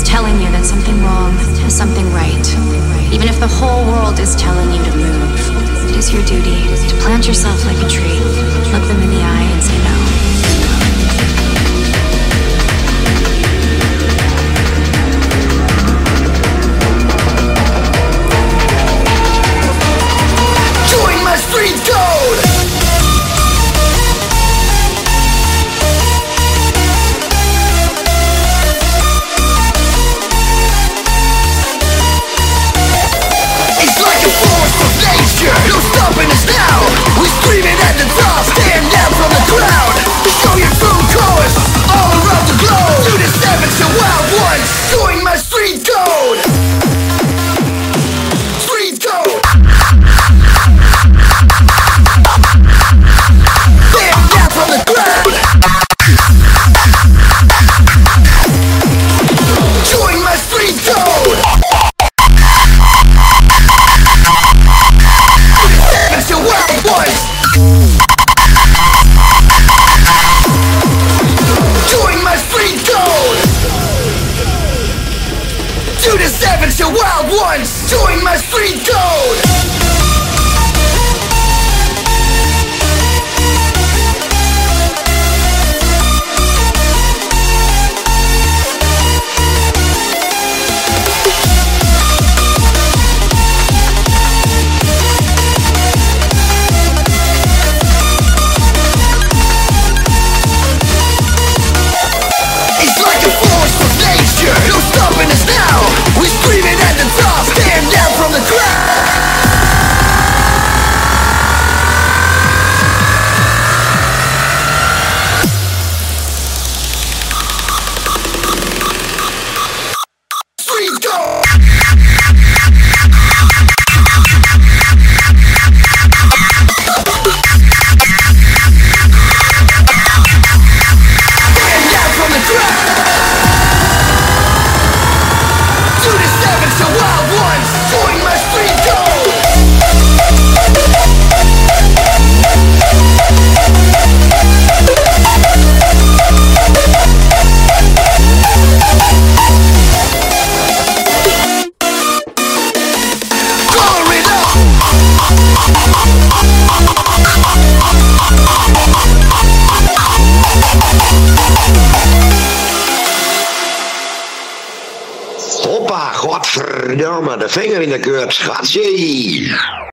is telling you that something wrong is something right. Even if the whole world is telling you to move, it is your duty to plant yourself like a tree, look them in the eye. now, we're screaming at the top. Two to seven to wild ones, Join my street code! Hoppa, godverdomme, de vinger in de keurt, schatje.